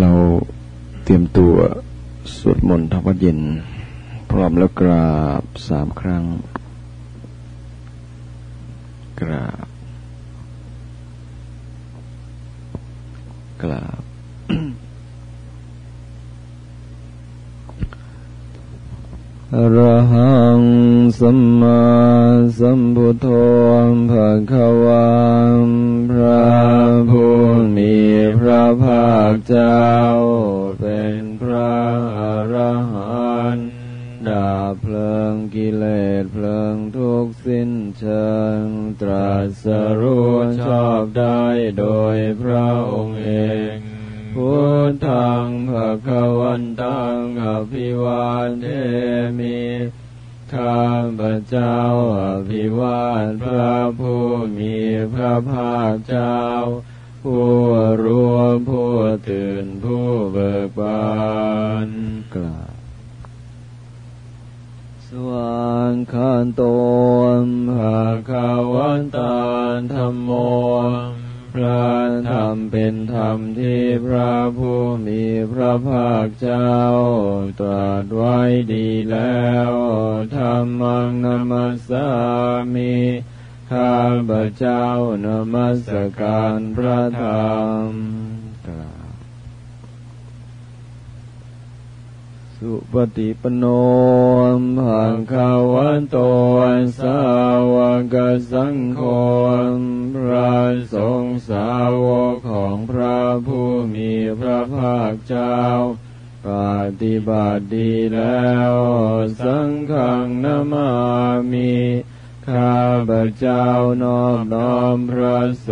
เราเตรียมตัวสวดมนต์ทำวัดเย็น พร้อมแล้วกราบสามครั้ง กราบ กราบ อรหังสัมมาสัมพุทโธภะคะวาพระผู้มีพระภาคเจ้า เป็นพระอรหันต์ดาบเพลิงกิเลสเพลิงทุกสิ้นเชิง ตรัสรู้ชอบได้โดยพระองค์เอง พุทธังภะคะวันตังอภิวาเทมิข้าพเจ้าอภิวาทพระผู้มีพระภาคเจ้า ผู้รู้ผู้ตื่นผู้เบิกบานกล่าวสวางขันโตมภะคะวันตาธรรมโม พระธรรมเป็นธรรมที่พระผู้มีพระภาคเจ้า ตรัสไว้ดีแล้วธรรมังนามัสสามิข้าพเจ้านมัสการพระธรรม สุปฏิปโนภาคาวันโตสาวกสังโฆพระสงฆ์สาวกของพระผู้มีพระภาคเจ้า ปฏิบัติดีแล้ว สังฆนามามิข้าพเจ้านอบน้อมพระส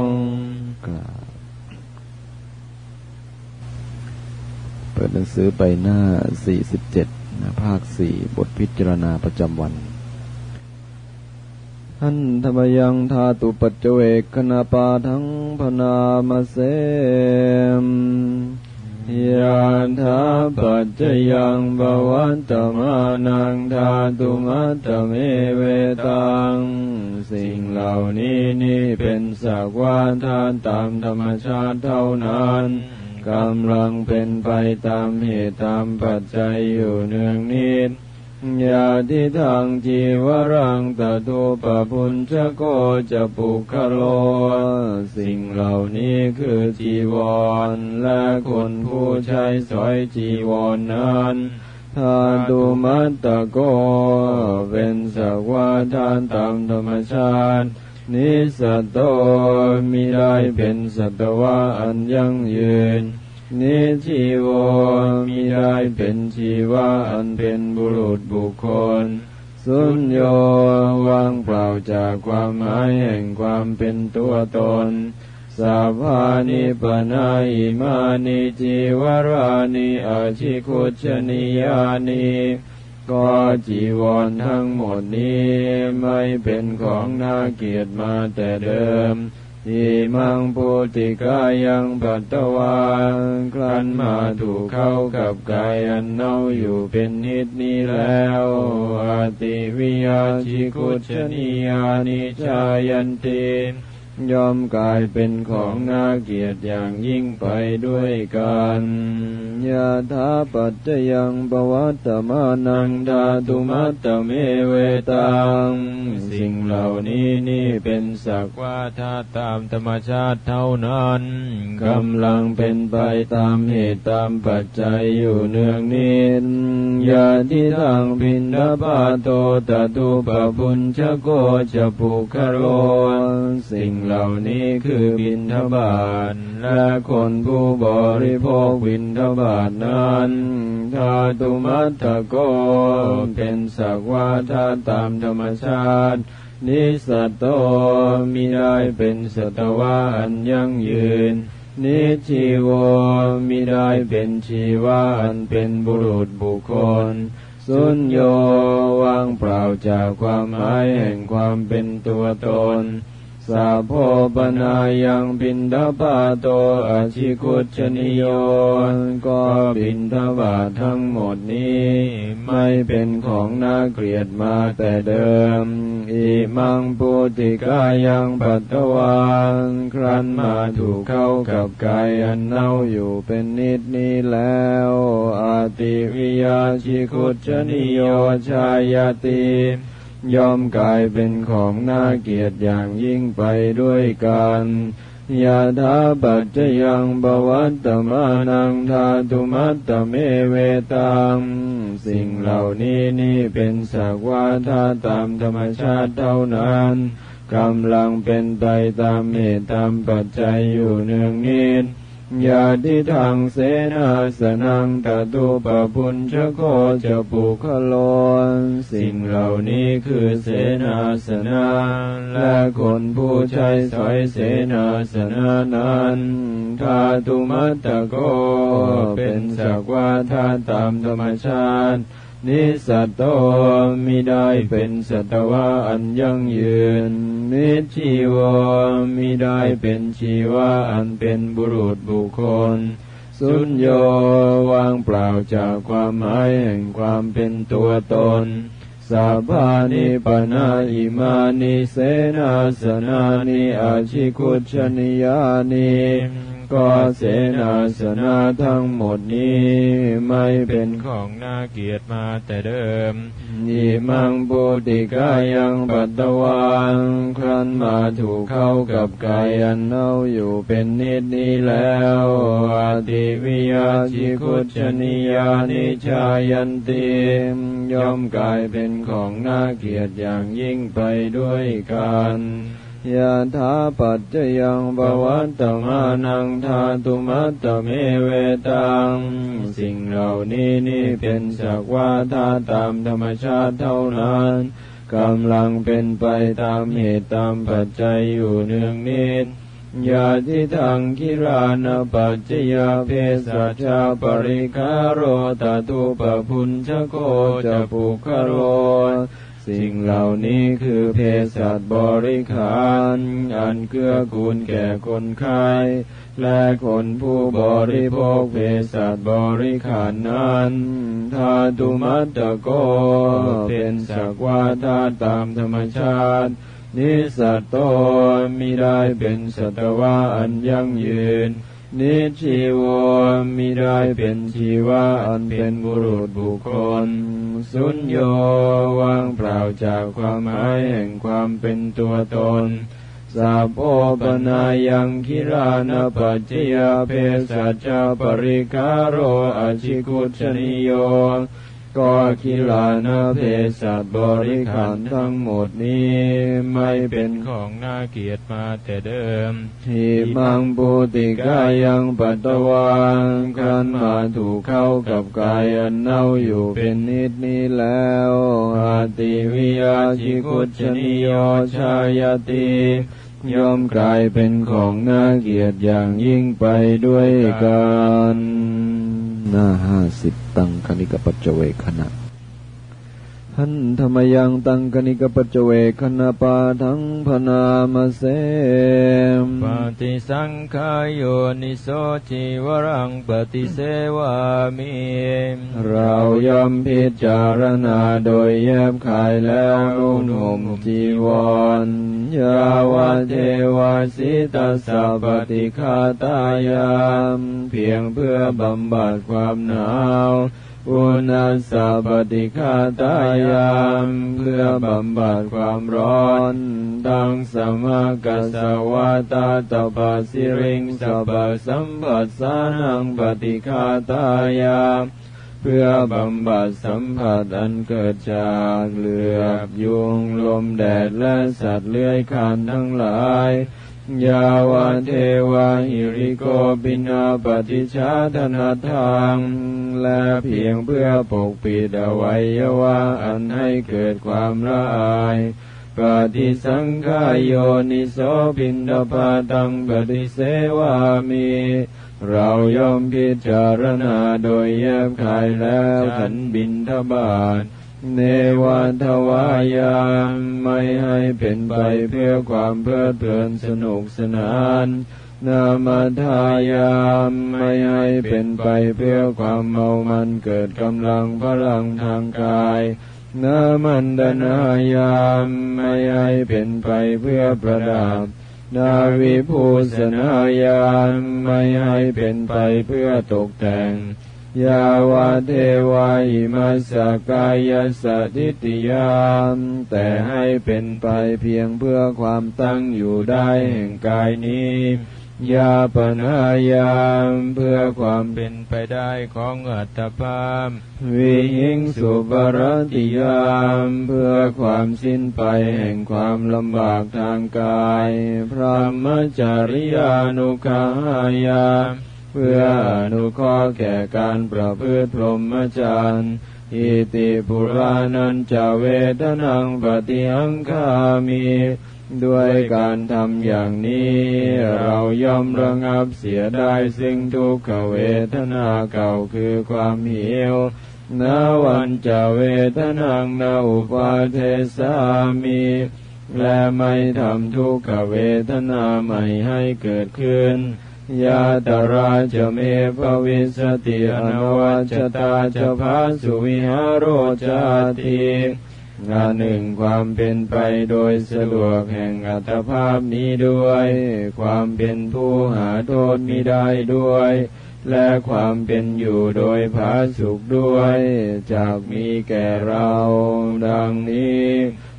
งฆ์ เปิดหนังสือไปหน้า 47ภาค 4 บทพิจารณาประจำวันหันธรรมยังธาตุปัจเจกคณาปาทั้งพนามาเสมยาธาปัจจยังบวันตมานังธาตุมัตเมเวตัง สิ่งเหล่านี้นี่เป็นสักว่าทานตามธรรมชาติเท่านั้น กำลังเป็นไปตามเหตุตามปัจจัยอยู่เนืองนิดยาทิทางจีวรังตตุปพุญชโกจะปุคโล สิ่งเหล่านี้คือจีวร และคนผู้ใช้สอยจีวรนนั้นทาตุมัตตโก เป็นสักว่าทานตามธรรมชาติ นิสัตโตมิได้เป็นสัตวะอันยั่งยืน นิชีโวมิได้เป็นชีวะอันเป็นบุรุษบุคคล สุญโยวางเปล่าจากความหมายแห่งความเป็นตัวตนสัพพานิปนาอิมานิจิวรานิอาชิคุชนิยานิ ก็จีวรทั้งหมดนี้ไม่เป็นของน่าเกียรติมาแต่เดิมทีมังปุติกายังปัตตวานครันมาถูกเข้ากับกายอันเน่าอยู่เป็นนิดนี้แล้วอติวิยาชิคุชนียานิชายันติ ยอมกลายเป็นของน่าเกียดอย่างยิ่งไปด้วยกันยาธาปัจจยังปวัตตมานังดาตุมัตตเมเวตัง สิ่งเหล่านี้นี่เป็นสักว่าธาตุตามธรรมชาติเท่านั้นกำลังเป็นไปตามเหตุตามปัจจัยอยู่เนืองนิดยาที่ทางพินดาปาโตตตุปปุญชโกจะปุคโรสิ่งเหล่านี้คือบินทบาทและคนผู้บริโภคบินทบาทนั้นธาตุมัตตโกเป็นสักว่าธาตามธรรมชาติ นิสัตโตมิได้เป็นสัตวะอันยั่งยืนนิชีวมิได้เป็นชีวะอันเป็นบุรุษบุคคล สุญโยวางเปล่าจากความหมายแห่งความเป็นตัวตน สัพโพปนายังบินทบาโตอาชิคุชนิโยก็บินทบาททั้งหมดนี้ ไม่เป็นของน่าเกลียดมาแต่เดิม อิมังปุติกายังปัตตวานครั้นมาถูกเข้ากับกายอันเน่าอยู่เป็นนิดนี้แล้วอาติวิยาชิคุชนิโยชายาติ ยอมกลายเป็นของน่าเกียดอย่างยิ่งไปด้วยกันยาธาปัจจยังบวัตตมานังธาตุมัตตเมเวตังสิ่งเหล่านี้นี่เป็นสักว่าธาตามธรรมชาติเท่านั้นกำลังเป็นไปตามเหตุตามปัจจัยอยู่เนืองนิด ยาทิทางเสนาสนังตตุปปุญชโคจะปุคโลนสิ่งเหล่านี้คือเสนาสนะและคนผู้ใช้สอยเสนาสนะนั้นทาตุมัตตโกเป็นสักว่าธาตามธรรมชาติ นิสัตโตมิได้เป็นสัตวะอันยั่งยืน นิชีวมิได้เป็นชีวะอันเป็นบุรุษบุคคล สุญโยวางเปล่าจากความหมายแห่งความเป็นตัวตนสัพพานิปนาอิมานิเสนาสนานิอาชิคุชนิยานิ ก็เสนาสนาทั้งหมดนี้ไม่เป็นของน่าเกียดมาแต่เดิมนิมังปุติกายังปัตตวันครั้นมาถูกเข้ากับกายอันเน่าอยู่เป็นนิดนี้แล้วอาติวิยาชิคุชนิยานิชายันติย่อมกลายเป็นของน่าเกียดอย่างยิ่งไปด้วยกัน ยะถาปัจจยังบวัตตมานังธาตุมัตตเมเวตัง สิ่งเหล่านี้นี่เป็นสักว่าธาตามธรรมชาติเท่านั้นกำลังเป็นไปตามเหตุตามปัจจัยอยู่เนืองนิดยาทิทังคิรานาปัจจยาเพสัชาปริคาโรตตุปพุญชโคจะปุคโร สิ่งเหล่านี้คือเพศัตบริขารอันเกื้อกูลแก่คนไข้และคนผู้บริโภคเพศัตบริขารนั้นธาตุมัตตโก เป็นสักว่าธาตามธรรมชาตินิสัตโตมิได้เป็นสัตวะอันยั่งยืน นิชีวมิได้เป็นชีวะอันเป็นบุรุษบุคคล สุญโยวางเปล่าจากความหมายแห่งความเป็นตัวตนสัพโอปนายังคิรานปัจจยาเพสัจจปริคาโรอชิกุชนิโย ก็คิลานาเพศัตบริขารทั้งหมดนี้ไม่เป็นของน่าเกียดมาแต่เดิม ทีมังปุติกายังปัตตวานคันมาถูกเข้ากับกายอันเน่าอยู่เป็นนิดนี้แล้วอาติวิยาชิคุชนิยชายติย่อมกลายเป็นของน่าเกียดอย่างยิ่งไปด้วยกัน หน้าห้าสิบตังคณิกปัจเจเวขณะ หันธรรมยังตังกนิกปัจเวคณปาทังพนามเสมปฏิสังขายโยนิโสจิวรังปฏิเสวามิเรายอมพิจารณาโดยแยบขายแล้วนุ่งห่มจีวรยาวาเทวาสิตาสัปติคาตายาม เพียงเพื่อบำบัดความหนาว อุณสาปฏิคาตายามเพื่อบำบัดความร้อนตังสมากัสวาตาตปาสิริงสัพสัมปัสสานังปฏิคาตายามเพื่อบำบัดสัมผัสอันเกิดจากเหลือบยุงลมแดดและสัตว์เลื้อยคานทั้งหลาย ยาวาเทวาหิริโกปินาปฏิชาธนาทางและเพียงเพื่อปกปิดอวัยวะอันให้เกิดความละอายปฏิสังขายโยนิโสปินดาปาตังปฏิเสวามีเรายอมพิจารณาโดยแยบคายแล้วขันบินทบาท เนวัทวายามไม่ให้เป็นไปเพื่อความเพลิดเพลินสนุกสนาน นามาทายามไม่ให้เป็นไปเพื่อความเมามันเกิดกำลังพลังทางกาย นามันดนายามไม่ให้เป็นไปเพื่อประดับ นาวิภูสนายามไม่ให้เป็นไปเพื่อตกแต่ง ยาวาเทวาหิมาสกายสติติยามแต่ให้เป็นไปเพียงเพื่อความตั้งอยู่ได้แห่งกายนี้ยาปนายามเพื่อความเป็นไปได้ของอัตภาพวิหิงสุปรติยามเพื่อความสิ้นไปแห่งความลำบากทางกาย พระมจริยานุขายาม เพื่ออนุเคราะห์แก่การประพฤติพรหมจรรย์อิติปุรานันจะเวทนังปฏิหังคามี ด้วยการทำอย่างนี้ เราย่อมระงับเสียได้ซึ่งทุกขเวทนาเก่าคือความหิวนาวันจะเวทนังนาอุปาเทสามี และไม่ทำทุกขเวทนาใหม่ให้เกิดขึ้น ยาตราจะเมภวิสติอนวัชตาจะพาสุวิหารโรจาติงานหนึ่งความเป็นไปโดยสะดวกแห่งอัตภาพนี้ด้วย ความเป็นผู้หาโทษมิได้ด้วย และความเป็นอยู่โดยผาสุขด้วย จากมีแก่เราดังนี้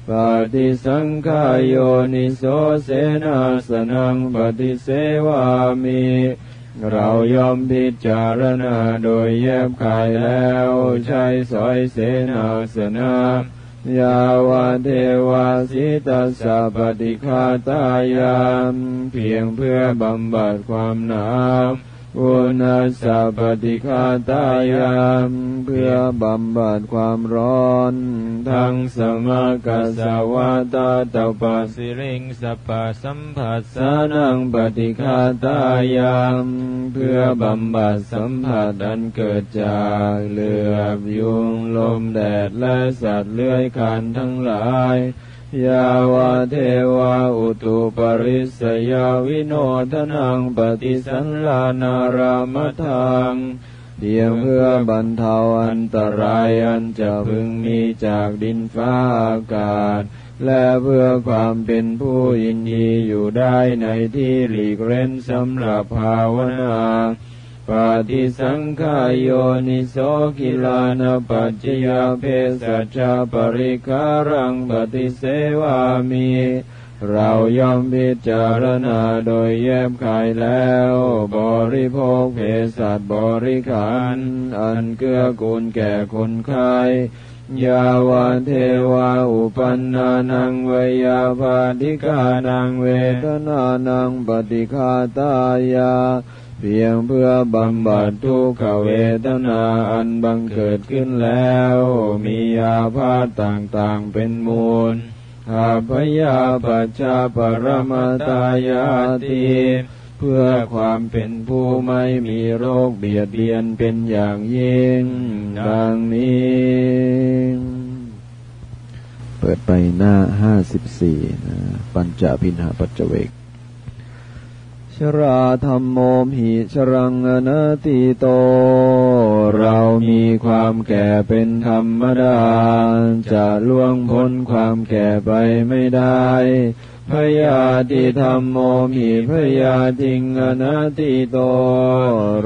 ปฏิสังขายโยนิโสเสนาสนังปฏิเสวามิเรายอมพิจารณาโดยแยบคายแล้วใช้สอยเสนาสนะยาวาเทวาสิตัสสะปฏิคาตายามเพียงเพื่อบำบัดความหนาว อุณสะปฏิคาตายามเพื่อบำบัดความร้อน ทั้งสมกัสวาตาตปัสิริงสปปะสัมผัสสานังปฏิคาตายามเพื่อบำบัดสัมผัสอันเกิดจากเหลือบยุงลมแดดและสัตว์เลื้อยคลานทั้งหลาย ยาวาเทวาอุตุปริสยาวิโนทนังปฏิสันลานารามทังเพียงเพื่อบรรเทาอันตรายอันจะพึงมีจากดินฟ้าอากาศ และเพื่อความเป็นผู้ยินดีอยู่ได้ในที่หลีกเร้นสำหรับภาวนา ปฏิสังขายโยนิโสกิลานปัจจยาเพสัจจาปริคารังปฏิเสวามีเราย่อมพิจารณาโดยแยบคายแล้ว บริโภคเภสัชบริขารอันเกื้อกูลแก่คนไข้ยาวาเทวาอุปันนานังเวยาปาติกานังเวทนานังปฏิคาตายา พียงเพื่อบำบัดทุกขเวทนาอันบังเกิดขึ้นแล้ว มีอาพาธต่างๆเป็นมูลอาพยาปัจจาปรมตายาติเพื่อความเป็นผู้ไม่มีโรคเบียดเบียนเป็นอย่างยิ่ง ดังนี้ เปิดไปหน้าห้าสิบสี่นะ ปัญจพินหาปัจเจเวก ชราธรรมโมหิชรังอนาติโต เรามีความแก่เป็นธรรมดา จะล่วงพ้นความแก่ไปไม่ได้ พยาธิธรรมโมหิพยาทิงอนาติโต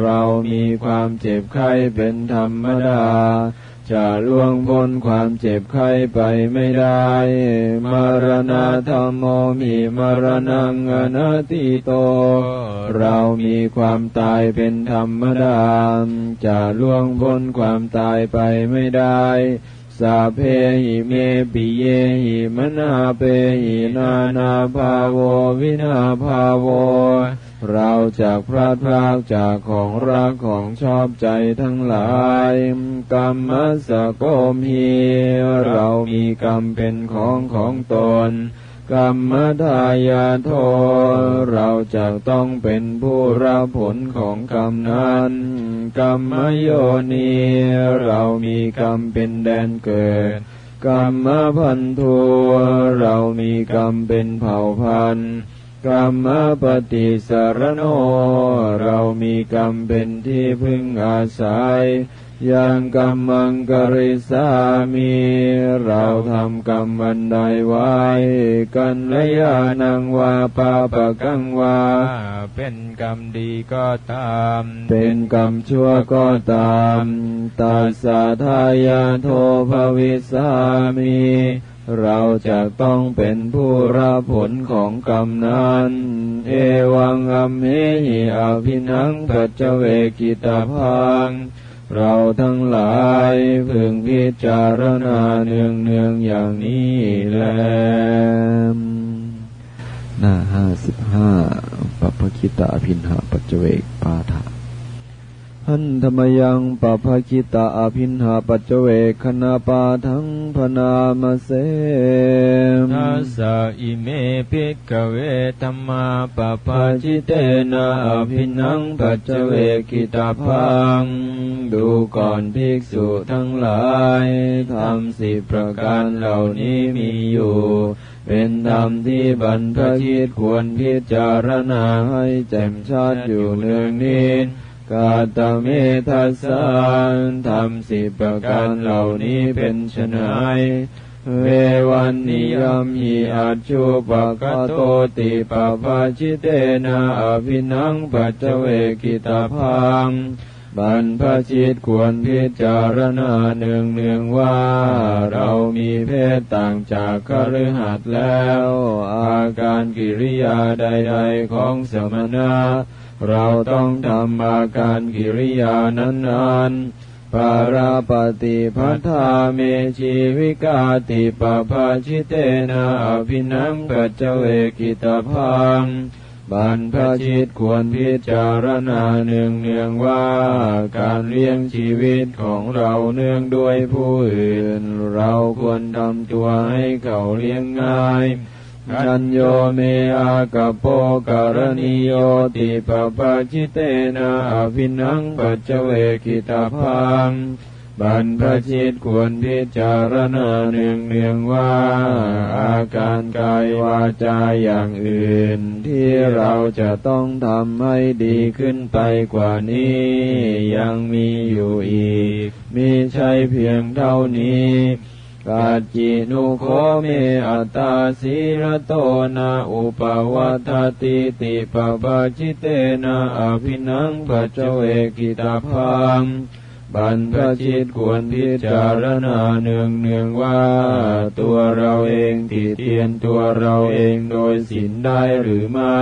เรามีความเจ็บไข้เป็นธรรมดา จะล่วงพ้นความเจ็บไข้ไปไม่ได้ มรณะธรรมโมมิมรณังอนติโต เรามีความตายเป็นธรรมดา จะล่วงพ้นความตายไปไม่ได้สาเพหิเมปิเยหิมนาเปหินานาภาโววินาภาโว เราจากพลาดพลากจากของรักของชอบใจทั้งหลายกรรมสะโกมีเรามีกรรมเป็นของของตนกรรมทายาโทเราจะต้องเป็นผู้รับผลของกรรมนั้นกรรมโยนีเรามีกรรมเป็นแดนเกิดกรรมพันธุเรามีกรรมเป็นเผ่าพันธุ์ กรรมปฏิสารโน เรามีกรรมเป็นที่พึ่งอาศัย ยังกรรมังกริสามี เราทำกรรมบันไดไว้ กันระยานังวาปาปะกังวา เป็นกรรมดีก็ตาม เป็นกรรมชั่วก็ตาม ตาสาทายาโทภวิสามี เราจะต้องเป็นผู้รับผลของกรรมนั้น เอวังอัมเหหิอภินังปัจเจเวกิตาพัง เราทั้งหลายพึงพิจารณาเนืองเนืองๆอย่างนี้แลหน้าห้าสิบห้าปัพคิตาพินหาปัจเวกปาฐะ หันธรรมยังปภคิตาอภินหาปัจเวคณาปาทังพนามเสมทัสสะอิเมภิกเวธรรมาปปาจิเตนะอภินังปัจเวกิตาพัง ดูก่อนภิกษุทั้งหลายธรรมสิบประการเหล่านี้มีอยู่เป็นธรรมที่บรรพชิตควรพิจารณาให้แจ่มชัดอยู่เนืองนิด กาตเมทัสสานธรรมสิบประการเหล่านี้เป็นไฉนเววันนิยมหิอาชุปะกะโตติปะปาชิเตนะอภินังปัจเวกิตาพังบรรพชิตควรพิจารณาเนืองเนืองว่า เรามีเพศต่างจากคฤหัสถ์แล้ว อาการกิริยาใด ๆของสมณะ เราต้องทำอาการกิริยานั้นๆ ปาราปฏิพัทาเมชีวิกาติปภาชิเตนะอภินังปัจเจเวกิตาพังบรรพชิตควรพิจารณาเนืองเนืองว่า การเลี้ยงชีวิตของเราเนื่องด้วยผู้อื่น เราควรทำตัวให้เขาเลี้ยงง่าย ชัญโยเมอากโปการณิโยติปปาจิเตนะอภินังปัจเจเวกิตาพังบรรพชิตควรพิจารณาเนืองเนืองว่า อาการกายวาจาอย่างอื่น ที่เราจะต้องทำให้ดีขึ้นไปกว่านี้ ยังมีอยู่อีก มีใช่เพียงเท่านี้ กาจินุโคเมอัตตาสีระโตนาอุปวัตติติปปะจิเตนะอภินังปัจเจเวกิตาพังบรรพชิตควรพิจารณาเนืองเนืองว่า ตัวเราเองติเตียนตัวเราเองโดยศีลได้หรือไม่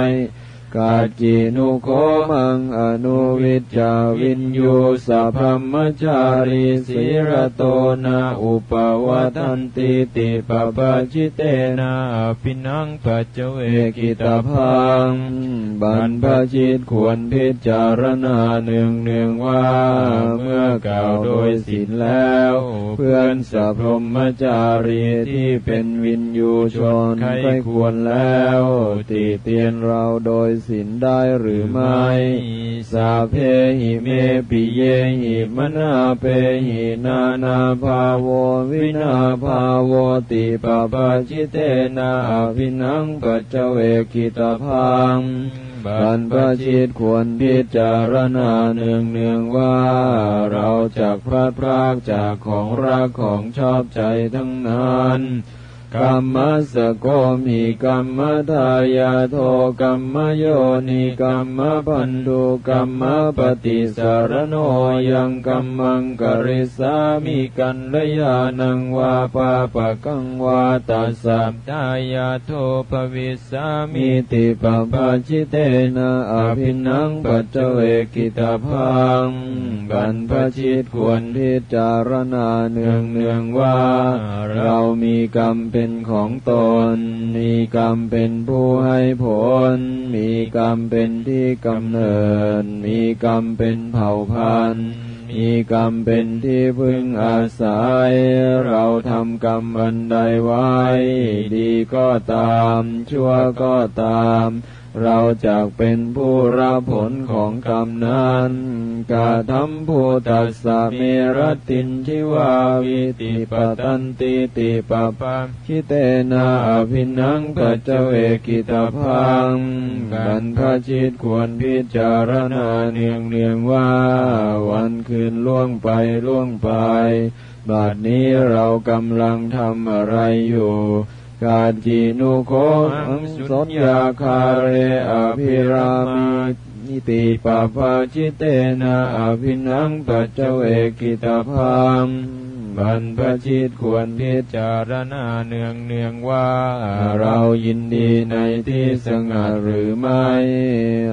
กาจินุโคมังอนุวิจาวินยูสัพพมจารีสีรโตนาอุปวัตันติติปปะชิเตนะอภินังปัจเวกิตาพังบรรพชิตควรพิจารณาเนืองเนืองว่า เมื่อกล่าวโดยศีลแล้ว เพื่อนสัพพมจารีที่เป็นวินยูชนใครควรแล้ว ติเตียนเราโดยศีลได้หรือไม่สาเพหิเมปิเยหิมนาเพหินานาภาโววินาภาโวติปปะชิเตนะอภินังปัจเจเวกิตาพังบรรพชิตควรพิจารณาเนืองเนืองว่า เราจากพลาดพรากจากของรักของชอบใจทั้งนั้น กรรมสโกมีกรรมทายาโทกรรมโยนิกรรมพันธุกรรมปฏิสารโนยังกรรมังกริสามิกันระยานังวาปาปะกังวาตัสสะตายาโทภวิสามิติปปาชิเตนะอภินังปัจเจเวกิตาพังบรรพชิตควรพิจารณาเนืองเนืองว่า เรามีกรรมเป็น็นของตน มีกรรมเป็นผู้ให้ผล มีกรรมเป็นที่กำเนิด มีกรรมเป็นเผ่าพันธุ์มีกรรมเป็นที่พึ่งอาศัย เราทำกรรมอันใดไว้ ดีก็ตาม ชั่วก็ตาม เราจะเป็นผู้รับผลของกรรมนั้นกาทำผู้ตัสสะเมรตินชิวาวิติปตันติติปปะชิเตนาอภินังปัจเวกิตาพังกันพระชิตควรพิจารณาเนียงเนียงว่า วันคืนล่วงไปล่วงไปบัดนี้เรากำลังทำอะไรอยู่ กาจินุโคอังสนยาคาเรอภิรามินิติปปาจิเตนะอภินังปัจเจวกิตาภัง บรรพชิตควรพิจารณาเนืองเนืองว่า เรายินดีในที่สงัดหรือไม่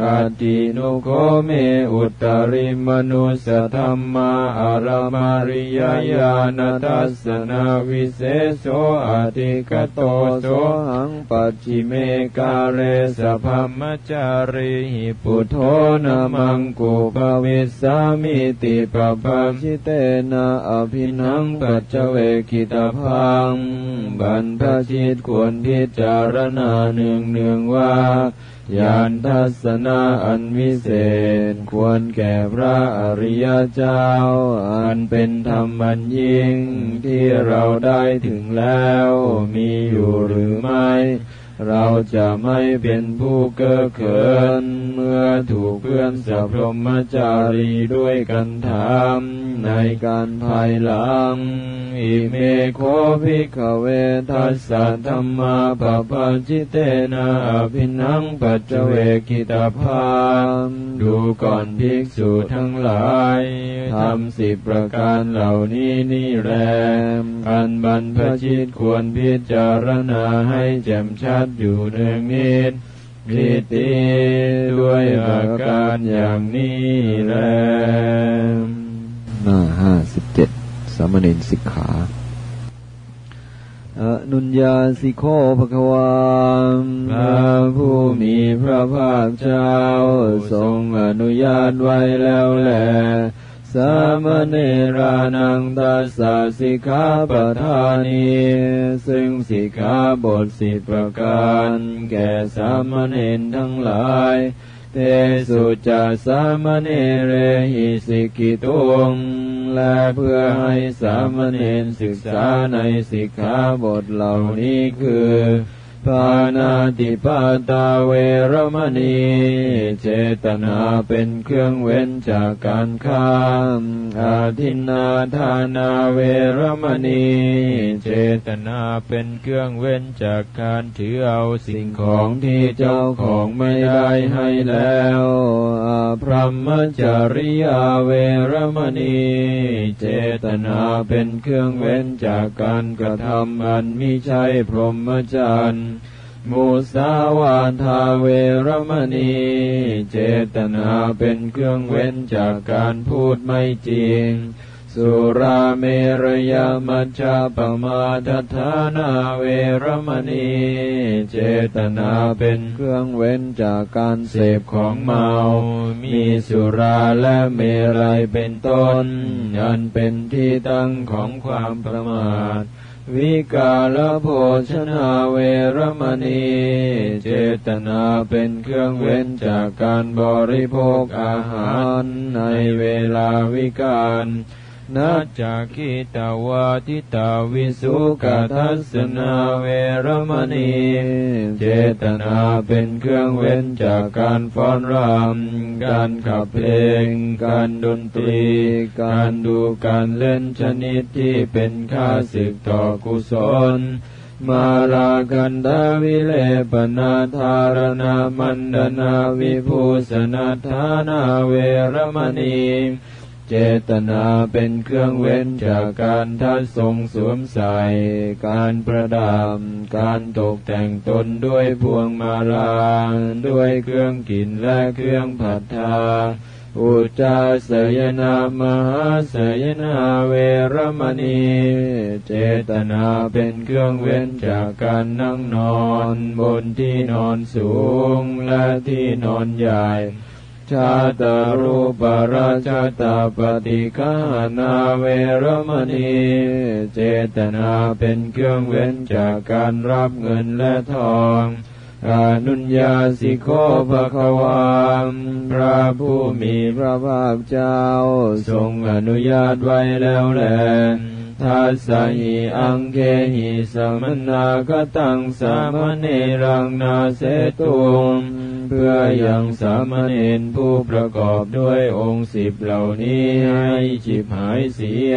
อาตินุโคเมอุตริมนุสธรรมาอารมาริยญาณทัสนาวิเศษโสอติกโตโสหังปัจจิเมกาเรสพัมมจาริหิปุโทนามังกุปวิสามิติปปะชิเตนะอภินังปัจเวกิตาพังบรรพชิตควรพิจารณาเนืองเนืองว่ายานทัศนาอันวิเศษ ควรแก่พระอริยเจ้า อันเป็นธรรมันยิ่งที่เราได้ถึงแล้ว มีอยู่หรือไม่ เราจะไม่เป็นผู้เก้อเขิน เมื่อถูกเพื่อนสัพพมจารีด้วยกันถามในการภายหลัง อิเมโคภิกขเวทัสสะธรรมาปปะจิเตนะอภินังปัจเจเวกิตาภานดูก่อนภิกษุทั้งหลายทำสิบประการเหล่านี้นี่แรมอันบรรพชิตควรพิจารณาให้แจ่มชัดอยู่เนืองนิดพิติด้วยอาการอย่างนี้แลหน้าห้าสิบเจ็ดสามเณรสิกขาอนุญญาสิโคภความพระผู้มีพระภาคเจ้า ทรงอนุญาตไว้แล้วแหละ สามเณรานังตัสสะสิกขาปทานีซึ่งสิกขาบทสิประการแก่สามเณรทั้งหลายเตสุจะสามเณเรหิสิกิตุงและเพื่อให้สามเณรศึกษาในสิกขาบทเหล่านี้คือ ปานาติปาตาเวรมณี เจตนาเป็นเครื่องเว้นจากการข้าอาทินนาทานาเวรมณี เจตนาเป็นเครื่องเว้นจากการถือเอาสิ่งของที่เจ้าของไม่ได้ให้แล้วอาพรหมจริยาเวรมณี เจตนาเป็นเครื่องเว้นจากการกระทำอันมิใช่พรหมจรรย์ มุสาวาทาเวรมณี เจตนาเป็นเครื่องเว้นจากการพูดไม่จริง สุราเมรยามัชฌาปมาทฐานาเวรมณี เจตนาเป็นเครื่องเว้นจากการเสพของเมา มีสุราและเมรัยเป็นต้น อันเป็นที่ตั้งของความประมาท วิกาลโภชนาเวรมณี เจตนาเป็นเครื่องเว้นจากการบริโภคอาหารในเวลาวิกาล นาจากขิตาวาทิตาวิสุกทัสนาเวรมณี เจตนาเป็นเครื่องเว้นจากการฟ้อนรำการขับเพลง การดนตรี การดูการเล่นชนิดที่เป็นค่าศึกต่อกุศลมาลากันดาวิเลปนาธารณามันดนาวิภูสนาธานาเวรมณี จตนาเป็นเครื่องเว้นจากการทัดทรงสวมใส่ การประดับ การตกแต่งตนด้วยพวงมาลาด้วยเครื่องกินและเครื่องผัดทาอุจาสยนามหาสยนาเวรมณี เจตนาเป็นเครื่องเว้นจากการนั่งนอน บนที่นอนสูงและที่นอนใหญ่ ชาตารูปราชาตาปฏิฆานาเวรมณี เจตนาเป็นเครื่องเว้นจากการรับเงินและทองอนุญญาสิโคภความพระผู้มีพระภาคเจ้า ทรงอนุญาตไว้แล้วแลทัสสหิอังเคหิสมนากตังสามเนรังนาเสตุงเพื่อยังสามเณรผู้ประกอบด้วยองค์สิบเหล่านี้ให้ชิบหายเสีย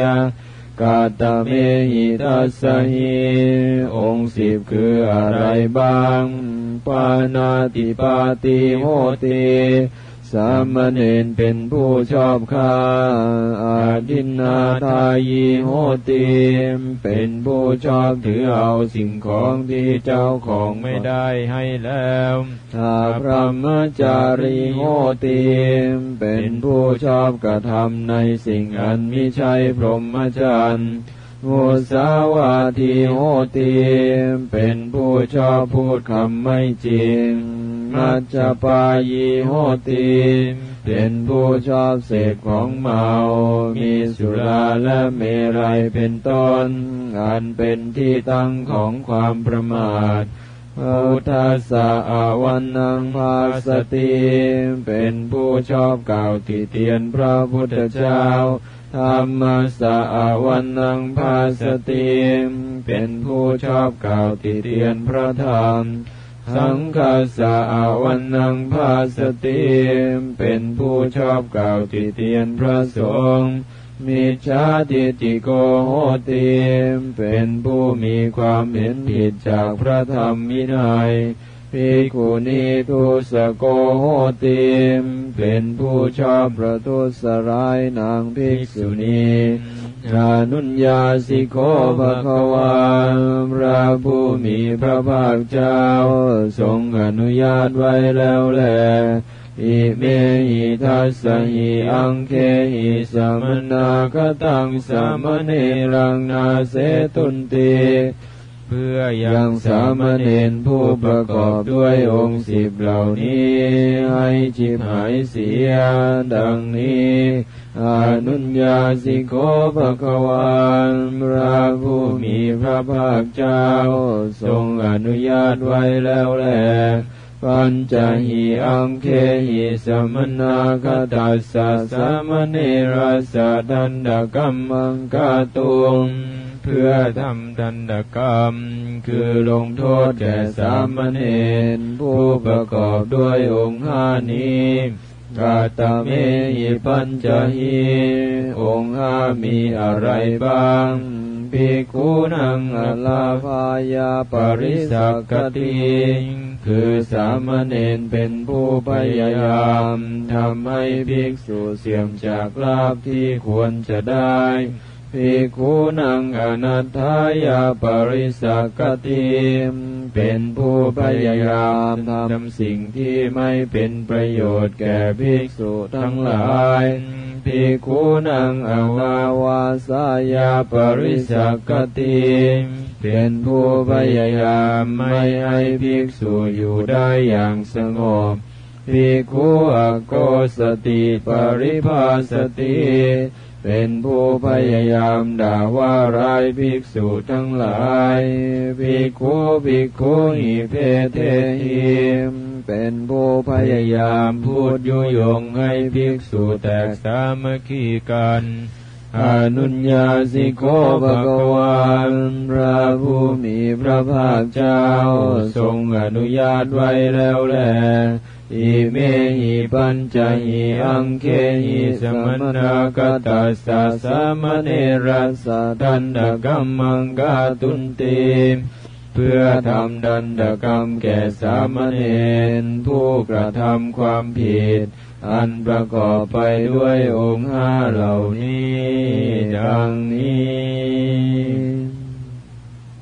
กาตเมหิตัสสหิองค์สิบคืออะไรบ้าง ปานาติปาติโหติ สามเณรเป็นผู้ชอบค้าอาทินนาทายีโหติเป็นผู้ชอบถือเอาสิ่งของที่เจ้าของไม่ได้ให้แล้วถ้าพระมจารีโหติเป็นผู้ชอบกระทำในสิ่งอันมิใช่พรหมจรรย์มุสาวาทีโหติเป็นผู้ชอบพูดคำไม่จริง มัจจปายีโหติเป็นผู้ชอบเสพของเมา มีสุราและเมรัยเป็นต้น อันเป็นที่ตั้งของความประมาทพุทธสาวันนังภาสติเป็นผู้ชอบกล่าวติเตียนพระพุทธเจ้าธรรมสาวันนังภาสติเป็นผู้ชอบกล่าวติเตียนพระธรรม สังฆสาวันนังภาสติเป็นผู้ชอบกล่าวติเตียนพระสงฆ์มิชาติติโกโหติเป็นผู้มีความเห็นผิดจากพระธรรมวินัย ภิกขุนีทุสโกโหติมเป็นผู้ชอบประทุษร้ายนางภิกษุณีานุญญาสิโคภควาพระผู้มีพระภาคเจ้า ทรงอนุญาตไว้แล้วแลอิเมหิทัสสหิอังเคหิสมนาคตังสมเนรังนาเสตุนติ เพื่อยังสามเณรผู้ประกอบด้วยองค์สิบเหล่านี้ ให้จิบหายเสียดังนี้อนุญญาสิโกภควานพระผู้มีพระภาคเจ้า ทรงอนุญาตไว้แล้วแลปัญจหิอังเคหิสมนาคตัสสะสามเนรัสสะดันดกัมมังกาตุง เพื่อทำดันดกรรม คือลงโทษแก่สามเณรผู้ประกอบด้วยองค์ห้านี้กาตเมหิปัญจหิองค์ห้ามีอะไรบ้างภิกขุนังอลาภายาปริสักติคือสามเณรเป็นผู้พยายามทำให้ภิกษุเสื่อมจากลาภที่ควรจะได้ ภิกขุนังอนัตถายาปริสักติมเป็นผู้พยายามทำสิ่งที่ไม่เป็นประโยชน์แก่ภิกษุทั้งหลายภิกขุนังอวาวาสายาปริสักติเป็นผู้พยายามไม่ให้ภิกษุอยู่ได้อย่างสงบภิกขุอโกสติปริภาสติ เป็นผู้พยายามด่าว่าร้ายภิกษุทั้งหลายภิกขุภิกขุหิเพเทหิมเป็นผู้พยายามพูดยุยงให้ภิกษุแตกสามัคคีกันอนุญญาสิโคภะกวานพระผู้มีพระภาคเจ้า ทรงอนุญาตไว้แล้วแล อิเมหิปัญจหิอังเคหิสมณกตัสสะสมเนรัสสะทันดกัมมังกาตุนติเพื่อทำดันดกรรมแก่สามเณรผู้กระทำความผิด อันประกอบไปด้วยองค์ห้าเหล่านี้ ดังนี้